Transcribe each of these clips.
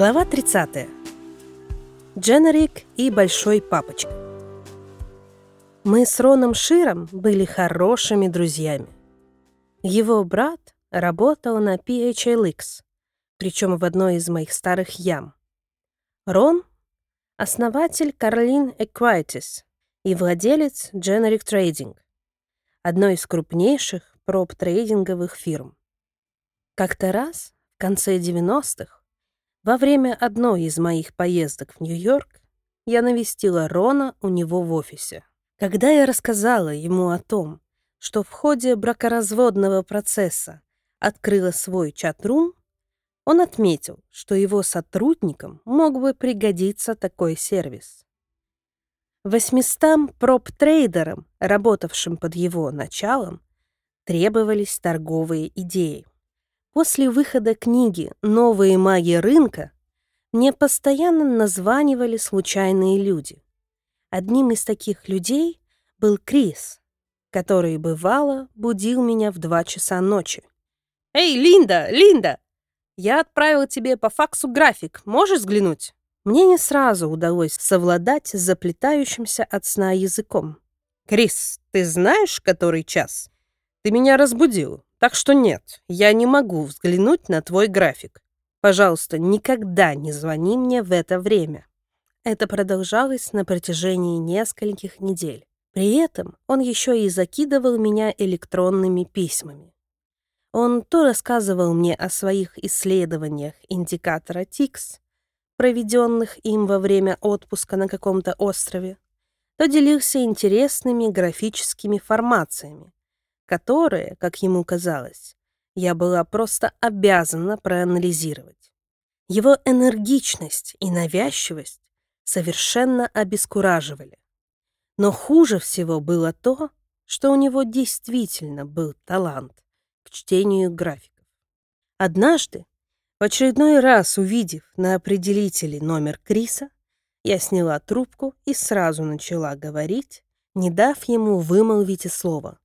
Глава 30. Дженерик и Большой Папочка. Мы с Роном Широм были хорошими друзьями. Его брат работал на PHLX, причем в одной из моих старых ям. Рон — основатель Карлин Equities и владелец Generic Trading, одной из крупнейших проб-трейдинговых фирм. Как-то раз, в конце 90-х, во время одной из моих поездок в Нью-Йорк я навестила Рона у него в офисе. Когда я рассказала ему о том, что в ходе бракоразводного процесса открыла свой чат-рум, он отметил, что его сотрудникам мог бы пригодиться такой сервис. 800 проб-трейдерам, работавшим под его началом, требовались торговые идеи. После выхода книги «Новые маги рынка» мне постоянно названивали случайные люди. Одним из таких людей был Крис, который, бывало, будил меня в два часа ночи. «Эй, Линда, Линда! Я отправил тебе по факсу график. Можешь взглянуть?» Мне не сразу удалось совладать с заплетающимся от сна языком. «Крис, ты знаешь, который час? Ты меня разбудил. Так что нет, я не могу взглянуть на твой график. Пожалуйста, никогда не звони мне в это время. Это продолжалось на протяжении нескольких недель. При этом он еще и закидывал меня электронными письмами. Он то рассказывал мне о своих исследованиях индикатора ТИКС, проведенных им во время отпуска на каком-то острове, то делился интересными графическими формациями, которые, как ему казалось, я была просто обязана проанализировать. Его энергичность и навязчивость совершенно обескураживали. Но хуже всего было то, что у него действительно был талант к чтению графиков. Однажды, в очередной раз увидев на определителе номер Криса, я сняла трубку и сразу начала говорить, не дав ему вымолвить и слова.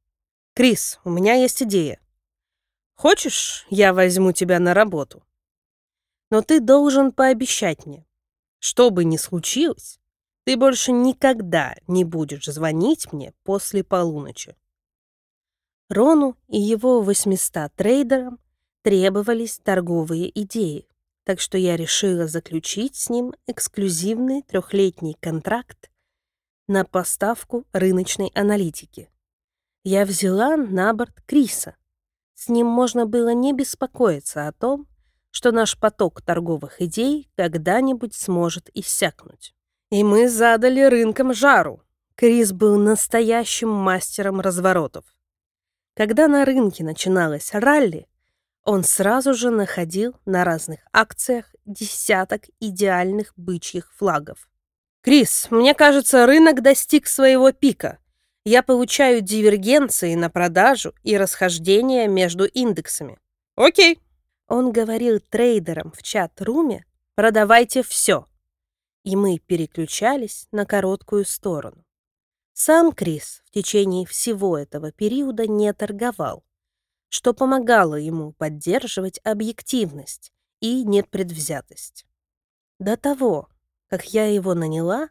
Крис, у меня есть идея. Хочешь, я возьму тебя на работу? Но ты должен пообещать мне, что бы ни случилось, ты больше никогда не будешь звонить мне после полуночи. Рону и его 800 трейдерам требовались торговые идеи, так что я решила заключить с ним эксклюзивный трехлетний контракт на поставку рыночной аналитики я взяла на борт Криса. С ним можно было не беспокоиться о том, что наш поток торговых идей когда-нибудь сможет иссякнуть. И мы задали рынкам жару. Крис был настоящим мастером разворотов. Когда на рынке начиналось ралли, он сразу же находил на разных акциях десяток идеальных бычьих флагов. «Крис, мне кажется, рынок достиг своего пика я получаю дивергенции на продажу и расхождения между индексами. Окей. Он говорил трейдерам в чат-руме, продавайте все. И мы переключались на короткую сторону. Сам Крис в течение всего этого периода не торговал, что помогало ему поддерживать объективность и непредвзятость. До того, как я его наняла,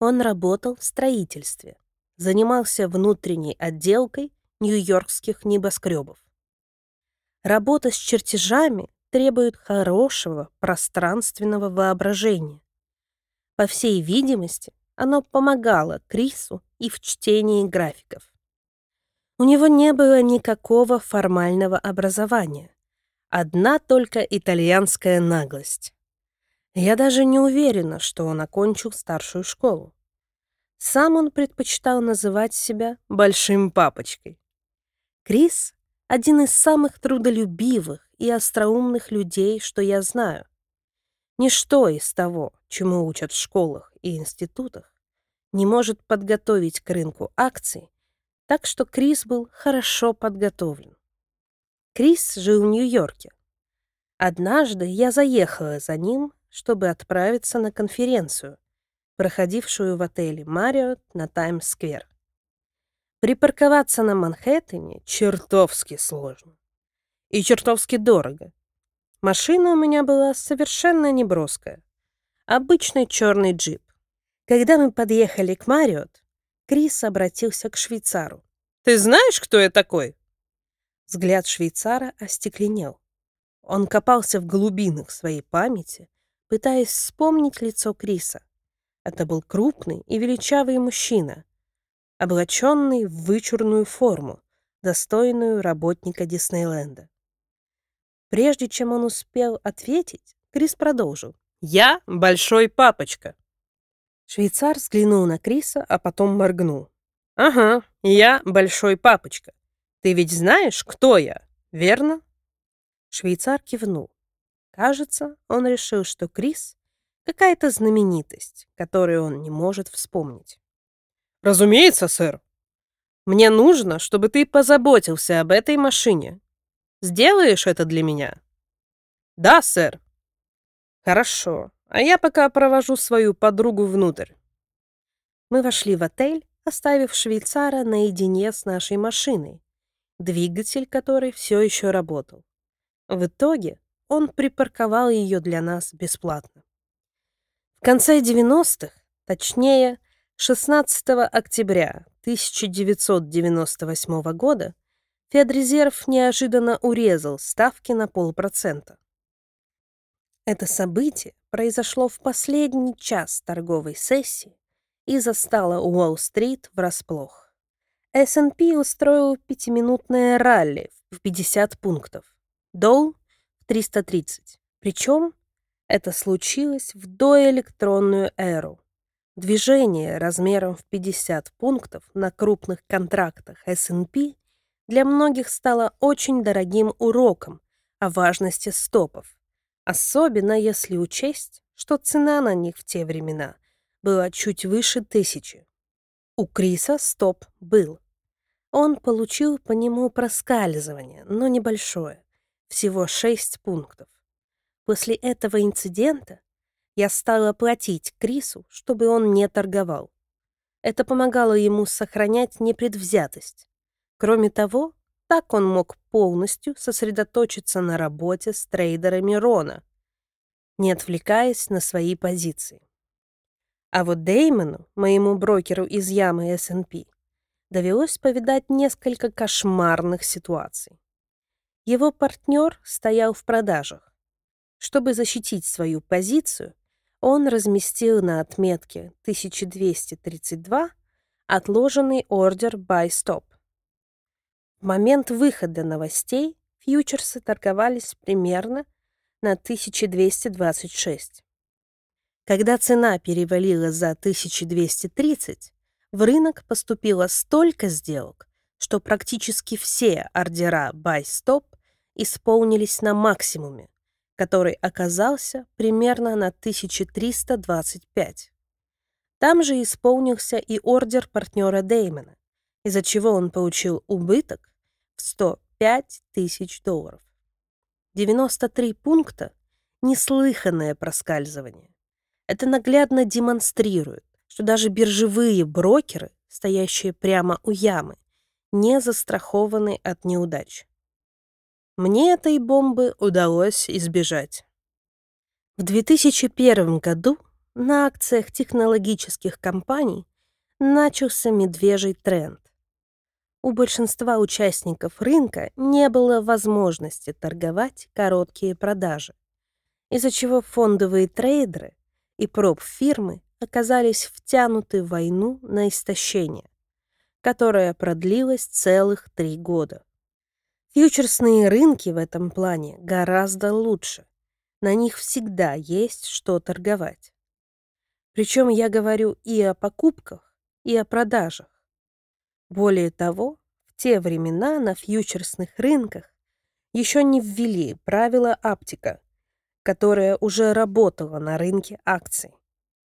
он работал в строительстве занимался внутренней отделкой нью-йоркских небоскребов. Работа с чертежами требует хорошего пространственного воображения. По всей видимости, оно помогало Крису и в чтении графиков. У него не было никакого формального образования, одна только итальянская наглость. Я даже не уверена, что он окончил старшую школу. Сам он предпочитал называть себя «большим папочкой». Крис — один из самых трудолюбивых и остроумных людей, что я знаю. Ничто из того, чему учат в школах и институтах, не может подготовить к рынку акций, так что Крис был хорошо подготовлен. Крис жил в Нью-Йорке. Однажды я заехала за ним, чтобы отправиться на конференцию, проходившую в отеле «Мариот» на Таймс-сквер. Припарковаться на Манхэттене чертовски сложно. И чертовски дорого. Машина у меня была совершенно неброская. Обычный черный джип. Когда мы подъехали к Мариот, Крис обратился к швейцару. «Ты знаешь, кто я такой?» Взгляд швейцара остекленел. Он копался в глубинах своей памяти, пытаясь вспомнить лицо Криса. Это был крупный и величавый мужчина, облаченный в вычурную форму, достойную работника Диснейленда. Прежде чем он успел ответить, Крис продолжил. «Я большой папочка». Швейцар взглянул на Криса, а потом моргнул. «Ага, я большой папочка. Ты ведь знаешь, кто я, верно?» Швейцар кивнул. Кажется, он решил, что Крис — какая-то знаменитость, которую он не может вспомнить. «Разумеется, сэр. Мне нужно, чтобы ты позаботился об этой машине. Сделаешь это для меня?» «Да, сэр». «Хорошо, а я пока провожу свою подругу внутрь». Мы вошли в отель, оставив швейцара наедине с нашей машиной, двигатель которой все еще работал. В итоге он припарковал ее для нас бесплатно. Конце 90-х, точнее, 16 октября 1998 года, Федрезерв неожиданно урезал ставки на полпроцента. Это событие произошло в последний час торговой сессии и застало Уолл-стрит врасплох. S&P устроил пятиминутное ралли в 50 пунктов, Доу — в 330. Причем это случилось в доэлектронную эру. Движение размером в 50 пунктов на крупных контрактах S&P для многих стало очень дорогим уроком о важности стопов, особенно если учесть, что цена на них в те времена была чуть выше тысячи. У Криса стоп был. Он получил по нему проскальзывание, но небольшое, всего 6 пунктов. После этого инцидента я стала платить Крису, чтобы он не торговал. Это помогало ему сохранять непредвзятость. Кроме того, так он мог полностью сосредоточиться на работе с трейдерами Рона, не отвлекаясь на свои позиции. А вот Деймону, моему брокеру из ямы S&P, довелось повидать несколько кошмарных ситуаций. Его партнер стоял в продажах. Чтобы защитить свою позицию, он разместил на отметке 1232 отложенный ордер Buy Stop. В момент выхода новостей фьючерсы торговались примерно на 1226. Когда цена перевалила за 1230, в рынок поступило столько сделок, что практически все ордера Buy Stop исполнились на максимуме, который оказался примерно на 1325. Там же исполнился и ордер партнера Деймона, из-за чего он получил убыток в 105 тысяч долларов. 93 пункта – неслыханное проскальзывание. Это наглядно демонстрирует, что даже биржевые брокеры, стоящие прямо у ямы, не застрахованы от неудач. Мне этой бомбы удалось избежать. В 2001 году на акциях технологических компаний начался медвежий тренд. У большинства участников рынка не было возможности торговать короткие продажи, из-за чего фондовые трейдеры и проб-фирмы оказались втянуты в войну на истощение, которая продлилась целых три года. Фьючерсные рынки в этом плане гораздо лучше. На них всегда есть что торговать. Причем я говорю и о покупках, и о продажах. Более того, в те времена на фьючерсных рынках еще не ввели правила аптика, которая уже работала на рынке акций.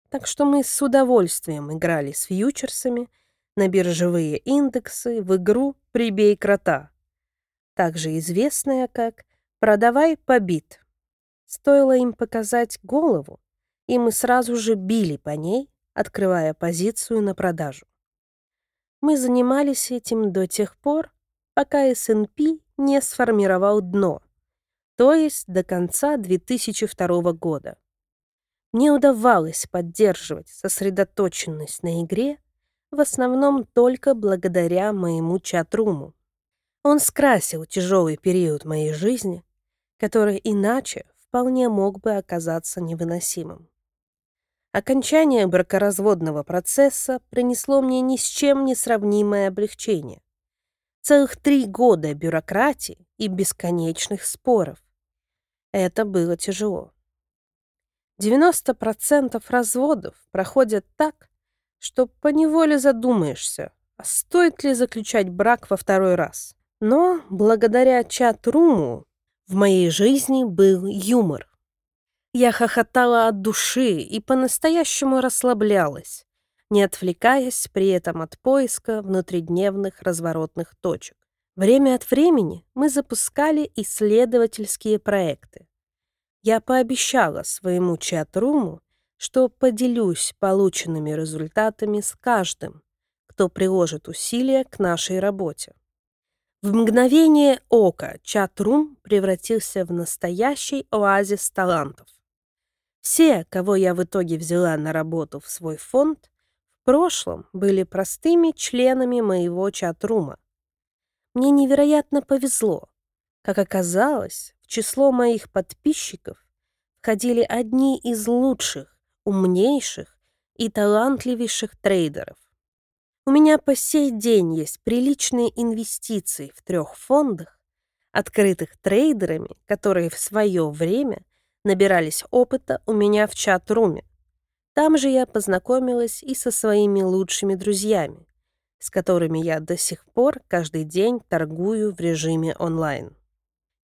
Так что мы с удовольствием играли с фьючерсами на биржевые индексы в игру «Прибей крота», также известная как «продавай побит». Стоило им показать голову, и мы сразу же били по ней, открывая позицию на продажу. Мы занимались этим до тех пор, пока S&P не сформировал дно, то есть до конца 2002 года. Мне удавалось поддерживать сосредоточенность на игре в основном только благодаря моему чат-руму. Он скрасил тяжелый период моей жизни, который иначе вполне мог бы оказаться невыносимым. Окончание бракоразводного процесса принесло мне ни с чем не сравнимое облегчение. Целых три года бюрократии и бесконечных споров. Это было тяжело. 90% разводов проходят так, что поневоле задумаешься, а стоит ли заключать брак во второй раз. Но благодаря чат-руму в моей жизни был юмор. Я хохотала от души и по-настоящему расслаблялась, не отвлекаясь при этом от поиска внутридневных разворотных точек. Время от времени мы запускали исследовательские проекты. Я пообещала своему чат-руму, что поделюсь полученными результатами с каждым, кто приложит усилия к нашей работе. В мгновение ока чат-рум превратился в настоящий оазис талантов. Все, кого я в итоге взяла на работу в свой фонд, в прошлом были простыми членами моего чат-рума. Мне невероятно повезло. Как оказалось, в число моих подписчиков входили одни из лучших, умнейших и талантливейших трейдеров. У меня по сей день есть приличные инвестиции в трех фондах, открытых трейдерами, которые в свое время набирались опыта у меня в чат-руме. Там же я познакомилась и со своими лучшими друзьями, с которыми я до сих пор каждый день торгую в режиме онлайн.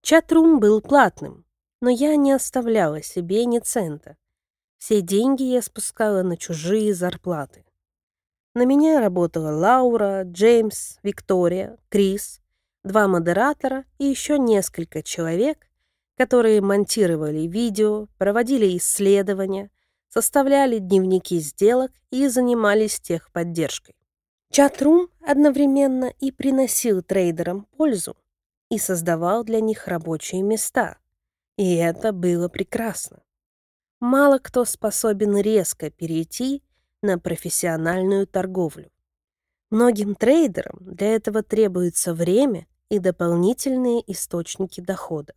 Чат-рум был платным, но я не оставляла себе ни цента. Все деньги я спускала на чужие зарплаты. На меня работала Лаура, Джеймс, Виктория, Крис, два модератора и еще несколько человек, которые монтировали видео, проводили исследования, составляли дневники сделок и занимались техподдержкой. Чатрум одновременно и приносил трейдерам пользу и создавал для них рабочие места. И это было прекрасно. Мало кто способен резко перейти на профессиональную торговлю. Многим трейдерам для этого требуется время и дополнительные источники дохода.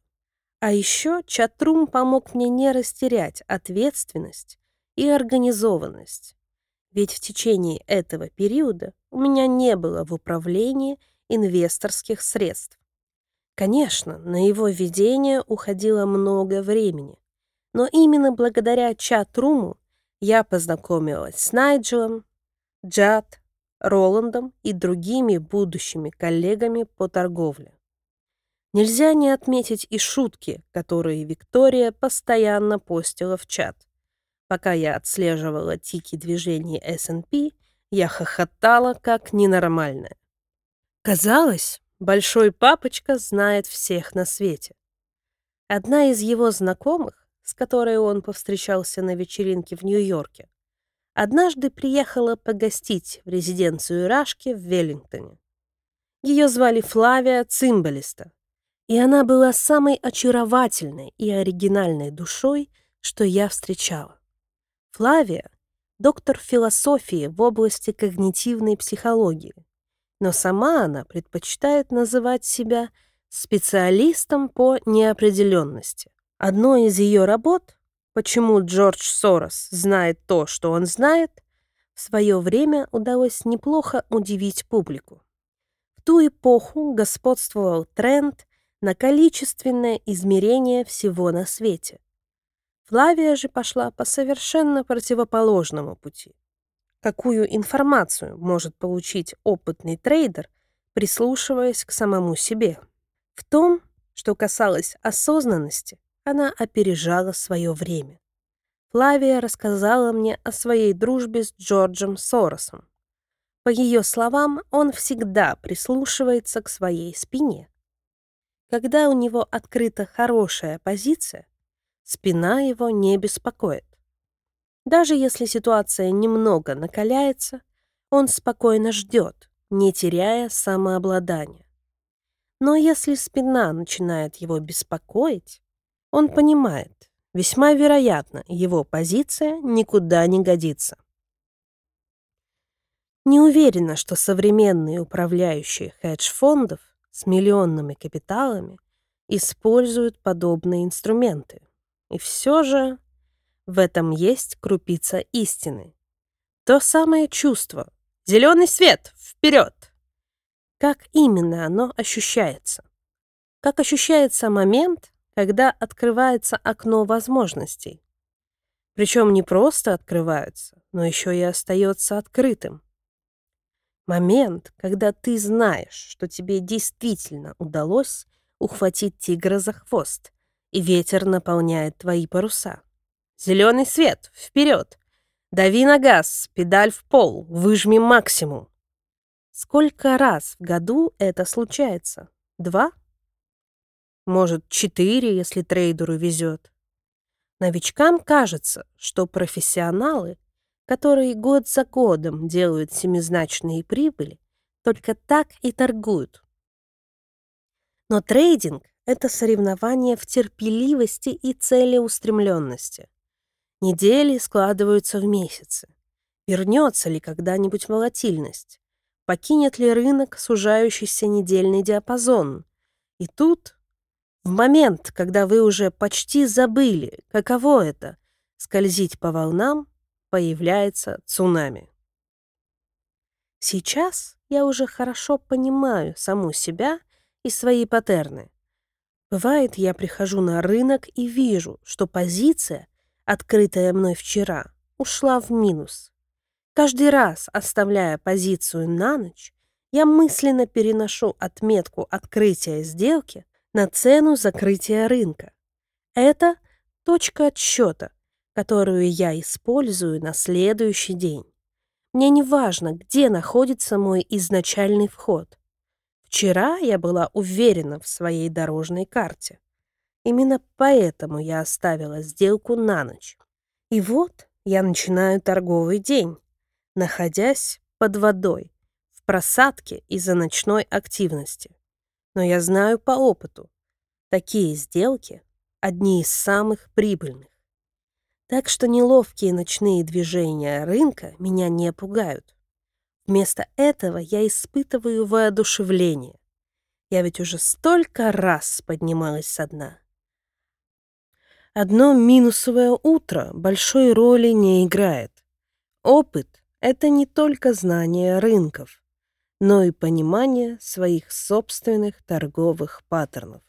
А еще Чатрум помог мне не растерять ответственность и организованность. Ведь в течение этого периода у меня не было в управлении инвесторских средств. Конечно, на его ведение уходило много времени, но именно благодаря чат-руму я познакомилась с Найджелом, Джад, Роландом и другими будущими коллегами по торговле. Нельзя не отметить и шутки, которые Виктория постоянно постила в чат. Пока я отслеживала тики движений S&P, я хохотала как ненормальная. Казалось, большой папочка знает всех на свете. Одна из его знакомых, с которой он повстречался на вечеринке в Нью-Йорке, однажды приехала погостить в резиденцию Рашки в Веллингтоне. Ее звали Флавия Цимбалиста, и она была самой очаровательной и оригинальной душой, что я встречала. Флавия — доктор философии в области когнитивной психологии, но сама она предпочитает называть себя специалистом по неопределенности. Одной из ее работ «Почему Джордж Сорос знает то, что он знает» в свое время удалось неплохо удивить публику. В ту эпоху господствовал тренд на количественное измерение всего на свете. Флавия же пошла по совершенно противоположному пути. Какую информацию может получить опытный трейдер, прислушиваясь к самому себе? В том, что касалось осознанности, она опережала свое время. Флавия рассказала мне о своей дружбе с Джорджем Соросом. По ее словам, он всегда прислушивается к своей спине. Когда у него открыта хорошая позиция, спина его не беспокоит. Даже если ситуация немного накаляется, он спокойно ждет, не теряя самообладания. Но если спина начинает его беспокоить, Он понимает, весьма вероятно, его позиция никуда не годится. Не уверена, что современные управляющие хедж-фондов с миллионными капиталами используют подобные инструменты. И все же в этом есть крупица истины. То самое чувство. Зеленый свет! Вперед! Как именно оно ощущается? Как ощущается момент, когда открывается окно возможностей? Причем не просто открывается, но еще и остается открытым. Момент, когда ты знаешь, что тебе действительно удалось ухватить тигра за хвост, и ветер наполняет твои паруса. Зеленый свет, вперед! Дави на газ, педаль в пол, выжми максимум. Сколько раз в году это случается? Два? Может, четыре, если трейдеру везет. Новичкам кажется, что профессионалы которые год за годом делают семизначные прибыли, только так и торгуют. Но трейдинг — это соревнование в терпеливости и целеустремленности. Недели складываются в месяцы. Вернется ли когда-нибудь волатильность? Покинет ли рынок сужающийся недельный диапазон? И тут, в момент, когда вы уже почти забыли, каково это — скользить по волнам, появляется цунами. Сейчас я уже хорошо понимаю саму себя и свои паттерны. Бывает, я прихожу на рынок и вижу, что позиция, открытая мной вчера, ушла в минус. Каждый раз, оставляя позицию на ночь, я мысленно переношу отметку открытия сделки на цену закрытия рынка. Это точка отсчета, которую я использую на следующий день. Мне не важно, где находится мой изначальный вход. Вчера я была уверена в своей дорожной карте. Именно поэтому я оставила сделку на ночь. И вот я начинаю торговый день, находясь под водой, в просадке из-за ночной активности. Но я знаю по опыту, такие сделки – одни из самых прибыльных. Так что неловкие ночные движения рынка меня не пугают. Вместо этого я испытываю воодушевление. Я ведь уже столько раз поднималась со дна. Одно минусовое утро большой роли не играет. Опыт — это не только знание рынков, но и понимание своих собственных торговых паттернов.